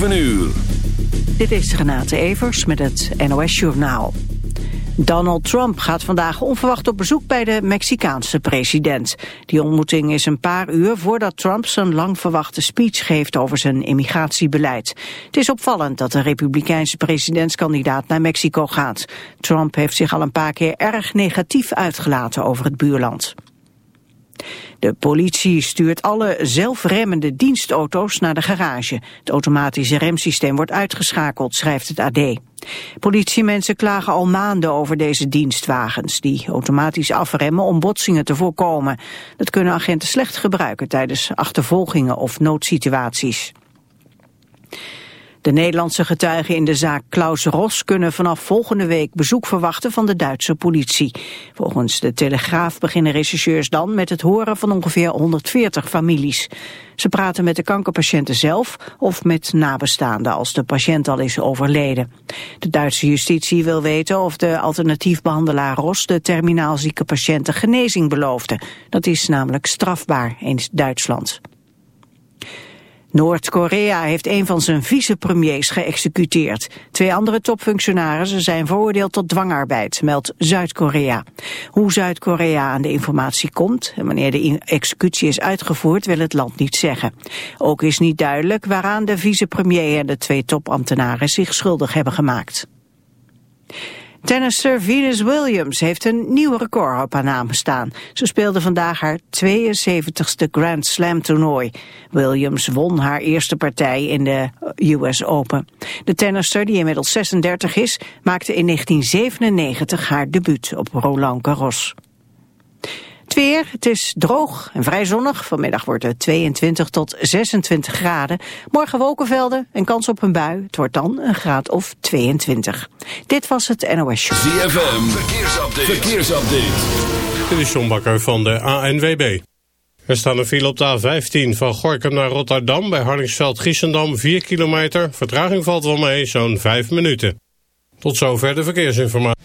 7 uur. Dit is Renate Evers met het NOS Journaal. Donald Trump gaat vandaag onverwacht op bezoek bij de Mexicaanse president. Die ontmoeting is een paar uur voordat Trump zijn lang verwachte speech geeft over zijn immigratiebeleid. Het is opvallend dat de republikeinse presidentskandidaat naar Mexico gaat. Trump heeft zich al een paar keer erg negatief uitgelaten over het buurland. De politie stuurt alle zelfremmende dienstauto's naar de garage. Het automatische remsysteem wordt uitgeschakeld, schrijft het AD. Politiemensen klagen al maanden over deze dienstwagens... die automatisch afremmen om botsingen te voorkomen. Dat kunnen agenten slecht gebruiken tijdens achtervolgingen of noodsituaties. De Nederlandse getuigen in de zaak Klaus Ros kunnen vanaf volgende week bezoek verwachten van de Duitse politie. Volgens de Telegraaf beginnen rechercheurs dan met het horen van ongeveer 140 families. Ze praten met de kankerpatiënten zelf of met nabestaanden als de patiënt al is overleden. De Duitse justitie wil weten of de alternatiefbehandelaar Ros de terminaal zieke patiënten genezing beloofde. Dat is namelijk strafbaar in Duitsland. Noord-Korea heeft een van zijn vicepremiers geëxecuteerd. Twee andere topfunctionarissen zijn veroordeeld tot dwangarbeid, meldt Zuid-Korea. Hoe Zuid-Korea aan de informatie komt en wanneer de executie is uitgevoerd wil het land niet zeggen. Ook is niet duidelijk waaraan de vicepremier en de twee topambtenaren zich schuldig hebben gemaakt. Tennisser Venus Williams heeft een nieuw record op haar naam staan. Ze speelde vandaag haar 72ste Grand Slam toernooi. Williams won haar eerste partij in de US Open. De tennisser, die inmiddels 36 is, maakte in 1997 haar debuut op Roland Garros. Het weer, het is droog en vrij zonnig. Vanmiddag wordt het 22 tot 26 graden. Morgen wolkenvelden en kans op een bui. Het wordt dan een graad of 22. Dit was het NOS Show. ZFM, verkeersupdate. verkeersupdate. Dit is John Bakker van de ANWB. Er staan een file op de A15 van Gorkum naar Rotterdam... bij Harningsveld-Giessendam 4 kilometer. Vertraging valt wel mee, zo'n 5 minuten. Tot zover de verkeersinformatie.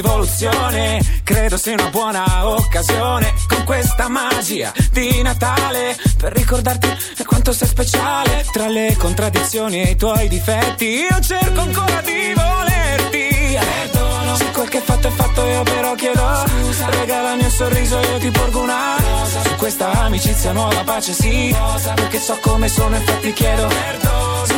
rivoluzione. Credo sia una buona occasione con questa magia di Natale per ricordarti quanto sei speciale. Tra le contraddizioni e i tuoi difetti, io cerco ancora di volerti. Perdono se quel che fatto è fatto, io però chiedo. Scusa, regalami un sorriso, io ti porgo una rosa. Su questa amicizia nuova pace, sì. Rosa, perché so come sono, infatti chiedo. Perdono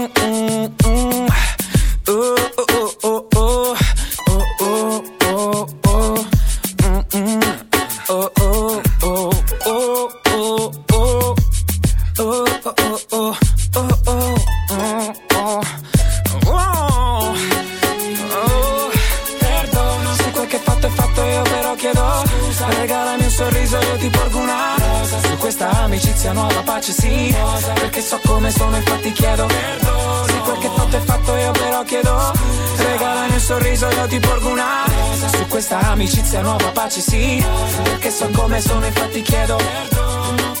amicizia nuova pace sì rosa, Perché so come sono infatti chiedo Perdono però chiedo Regalami un sorriso io ti porgo una. Su questa amicizia nuova pace sì Perché so come sono infatti chiedo Perdono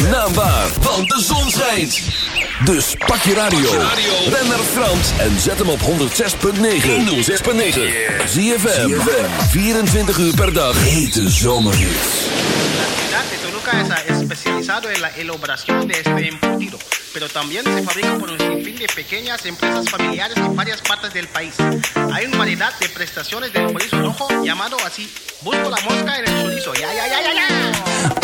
zijn naam waar, want de zon schijnt. Dus pak je radio. Ben naar Frans en zet hem op 106.9. 106.9. ZFM. 24 uur per dag. Hete de Toluca es especializado en la elaboración de este embutido, pero también se fabrica por un sinfín de pequeñas empresas familiares en varias partes del país. Hay una variedad de prestaciones del chorizo rojo llamado así. Busco la mosca en el chorizo. Ya, ya, ya, ya, ya.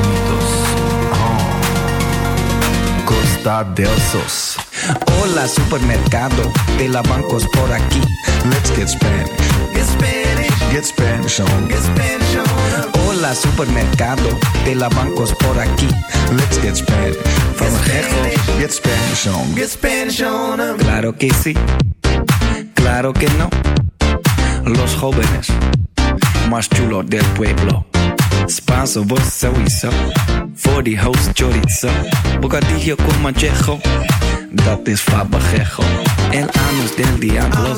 Hola supermercado de la bancos por aquí. Let's get Spanish. Get Spanish, Get Spanish on. get Spanish on. Hola supermercado de la bancos por aquí. Let's get Spanish. From Ajejo, get Spanish on. Get Spanish on. Claro que sí, claro que no. Los jóvenes más chulos del pueblo. Spanso. Voor die host chorizo. Bocadillo con manchejo. Dat is fabajejo. El anus del diablo.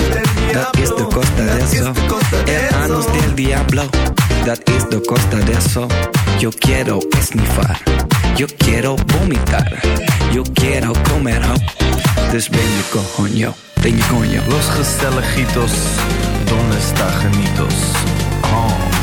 Dat is de costa de eso. El anus del diablo. Dat is de costa de eso. Yo quiero esnifar. Yo quiero vomitar. Yo quiero comer ho. Dus ben je coño. Ben je coño. Los Gestelejitos, ¿dónde está Janitos? Oh.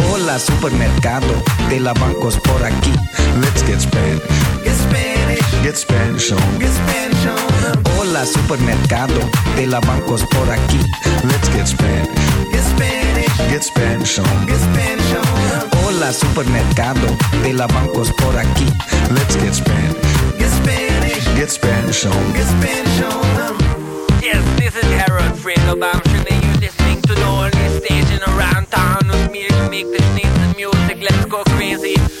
Hola supermercado de la bancos por aquí. Let's get Spanish. Get Spanish, Get Spanish on. get Spanish on. Hola supermercado de la bancos por aquí. Let's get Spanish. Get Spanish, Get Spanish on. get Spanish on. Hola supermercado de la bancos por aquí. Let's get Spanish. Get Spanish, Get Spanish on. get Spanish on. Yes, this is Harold Friedel. I'm sure that you're listening to the only station around town with me make this need the music. Let's go crazy.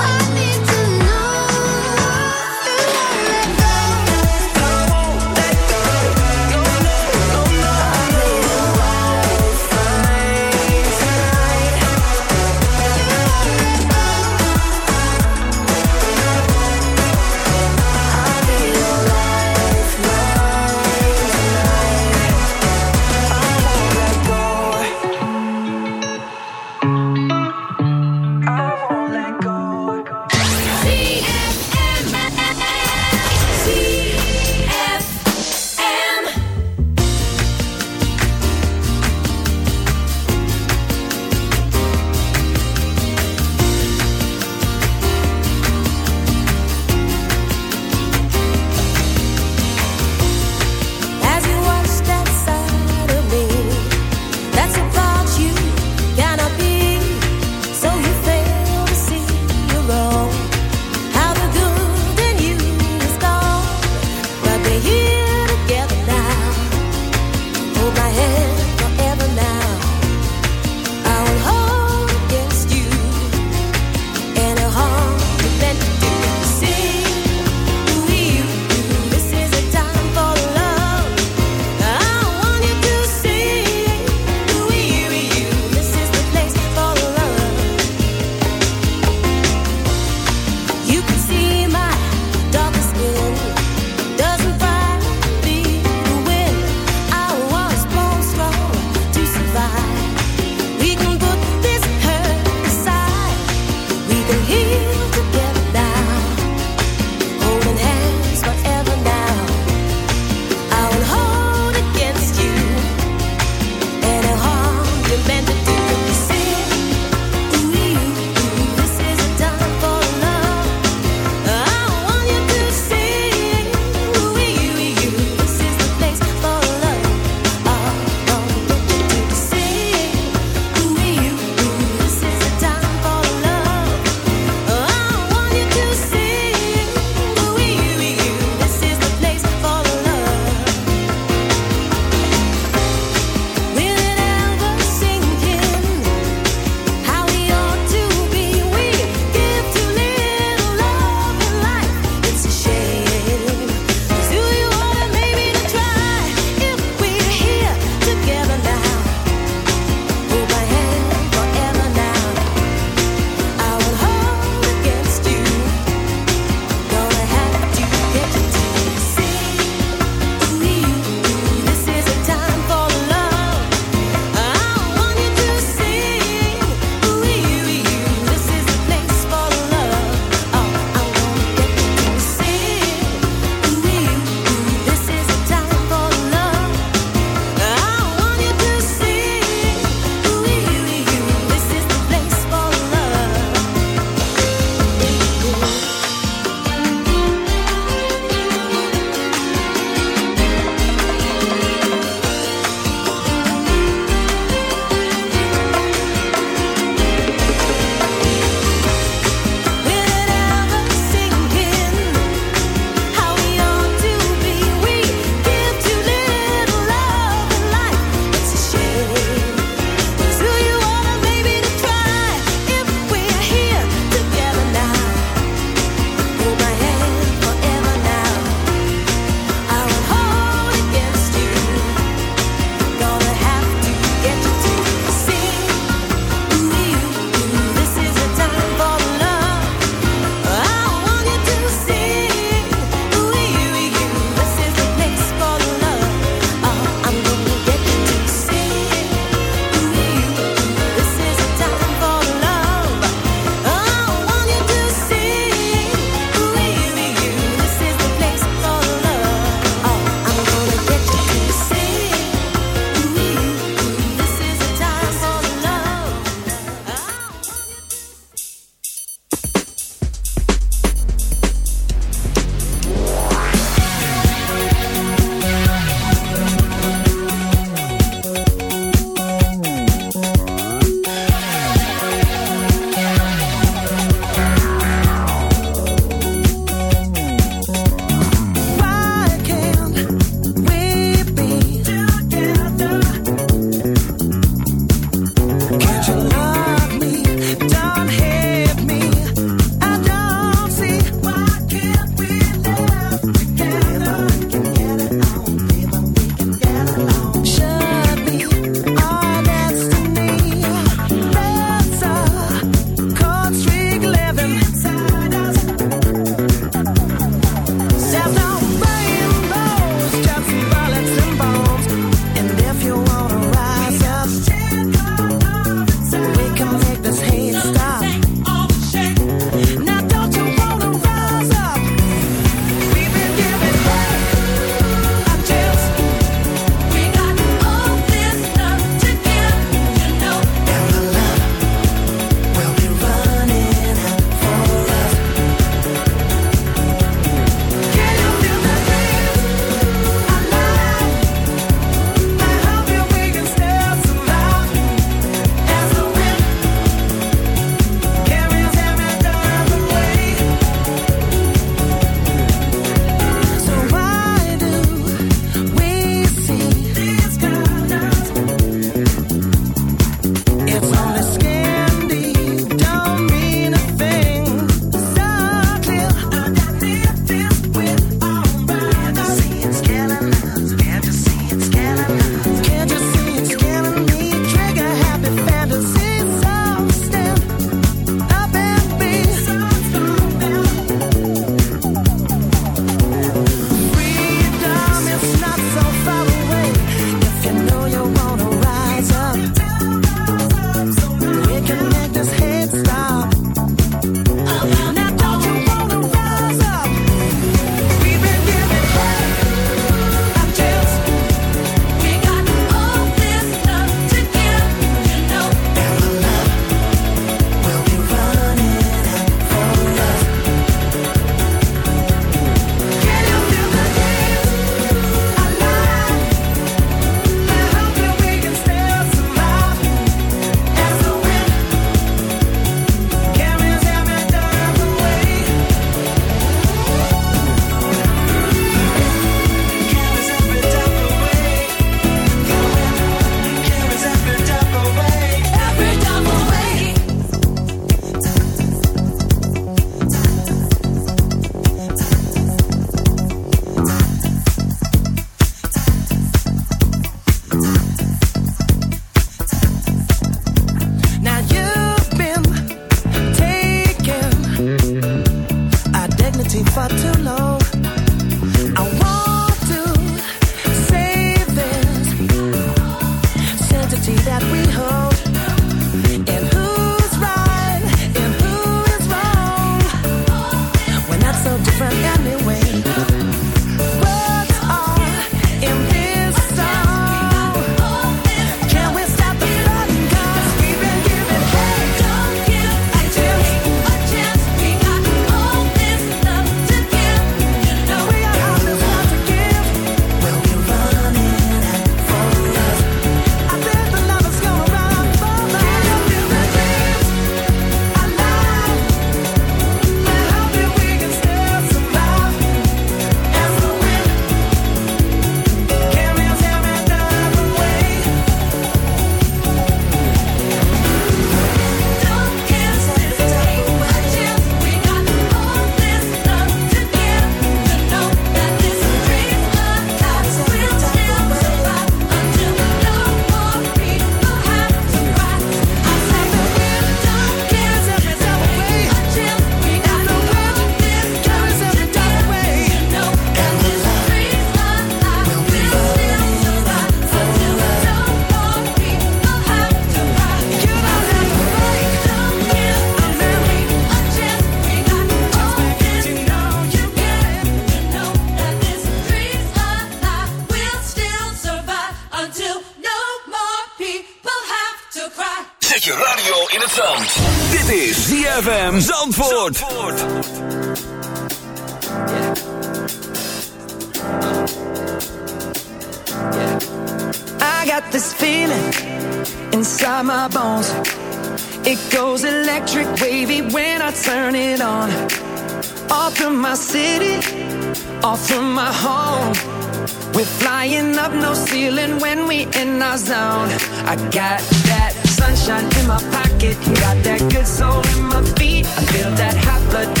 zone. I got that sunshine in my pocket, got that good soul in my feet. I feel that hot blood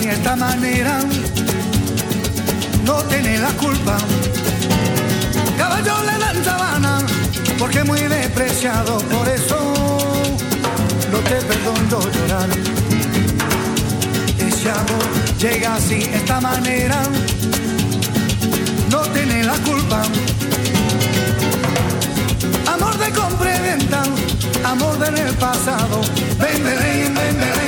esta manera no tiene la culpa. Caballo le dan sabana porque muy despreciado, por eso no te perdono llorar. Ese amor llega sin esta manera, no tiene la culpa. Amor de compra y venta, amor del pasado, vende, vende, vende.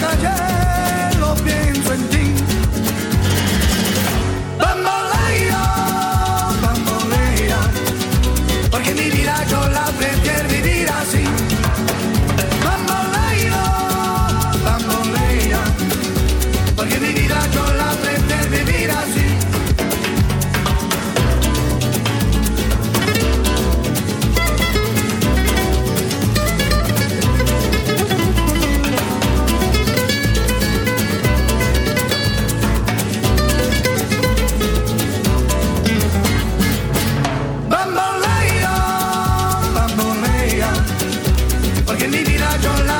calle. I don't large.